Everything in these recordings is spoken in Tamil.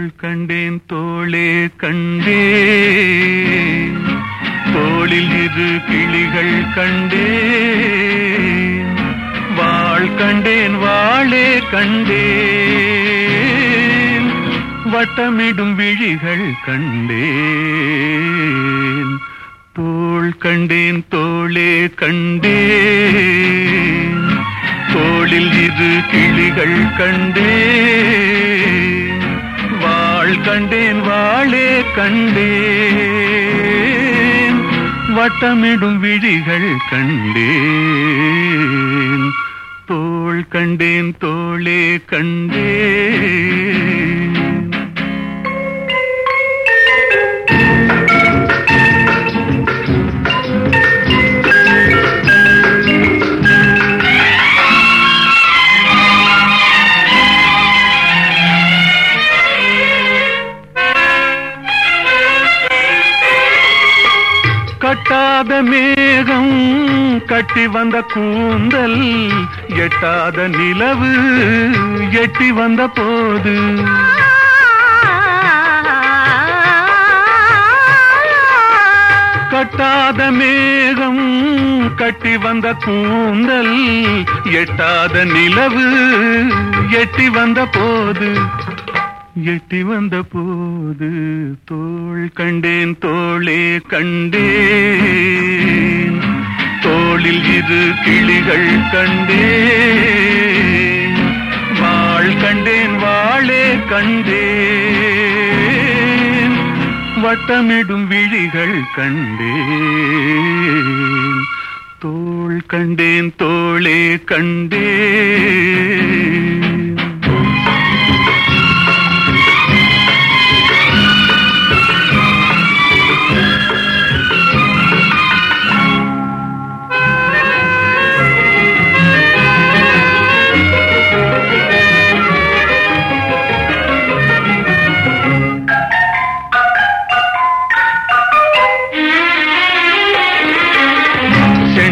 தோள் கண்டேன் தோளே கண்டே தோளில் இரு கிளிகள் கண்டே வாழ் கண்டேன் வாழே கண்டேன். வட்டமிடும் விழிகள் கண்டேன். தோள் கண்டேன் தோளே கண்டேன். தோளில் இரு கிளிகள் கண்டேன். அவள் கண்டேன் வாழே கண்டேன். வட்டமிடும் விழிகள் கண்டேன். தோள் கண்டேன் தோளே கண்டேன். எட்டாத மேகம் கட்டி வந்த கூந்தல் எட்டாத நிலவு எட்டி வந்த போது. கட்டாத மேகம் கட்டி வந்த கூந்தல் எட்டாத நிலவு எட்டி வந்த போது. எட்டி வந்த போது தோள் கண்டேன் தோளே கண்டேன். தோளில் இரு கிளிகள் கண்டேன். வாழ் கண்டேன் வாழே கண்டேன். வட்டமிடும் விழிகள் கண்டேன். தோள் கண்டேன் தோளே கண்டேன்.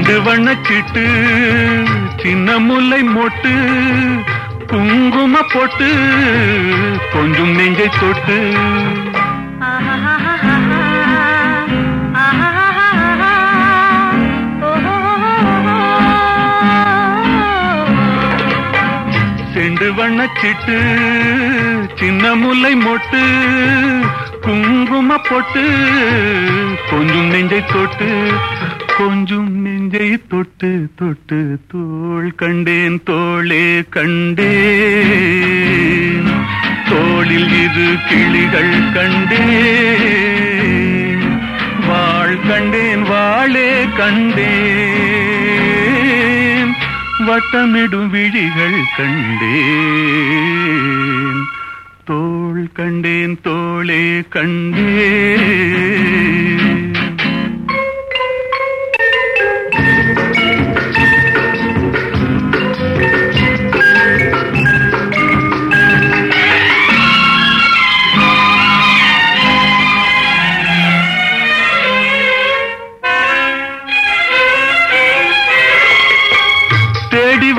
செண்டு வண்ணச்சிட்டு சின்ன முல்லை மொட்டு குங்கும போட்டு கொஞ்சம் நெஞ்சை தொட்டு. செண்டு வண்ணச்சிட்டு சின்ன முல்லை மொட்டு குங்கும போட்டு கொஞ்சம் நெஞ்சை தொட்டு. கொஞ்சம் நெஞ்சை தொட்டு தொட்டு தோள் கண்டேன் தோளே கண்டேன். தோளில் இரு கிளிகள் கண்டேன். வாழ் கண்டேன் வாழே கண்டேன். வட்டமிடும் விழிகள் கண்டேன். தோள் கண்டேன் தோளே கண்டேன்.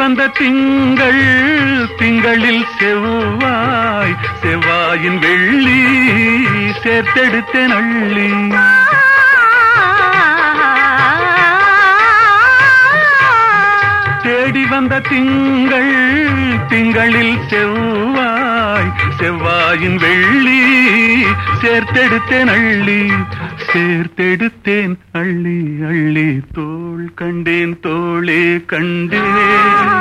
பிறந்த திங்கள் திங்களில் செவ்வாய் செவ்வாயின் வெள்ளி சேர்த்தெடுத்த நள்ளி. தேடி வந்த திங்கள் திங்களில் செவ்வாய் செவ்வாயின் வெள்ளி சேர்த்தெடுத்தேன் அள்ளி சேர்த்தெடுத்தேன் அள்ளி அள்ளி. தோள் கண்டேன் தோளே கண்டேன்.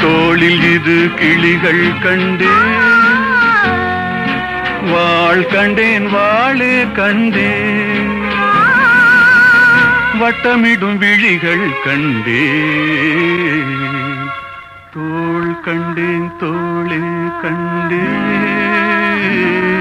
தோளில் இது கிளிகள் கண்டேன். வாழ் கண்டேன் வாளே கண்டேன். வட்டமிடும் விழிகள் கண்டேன். தோள் கண்டேன் தோளே கண்டேன். see.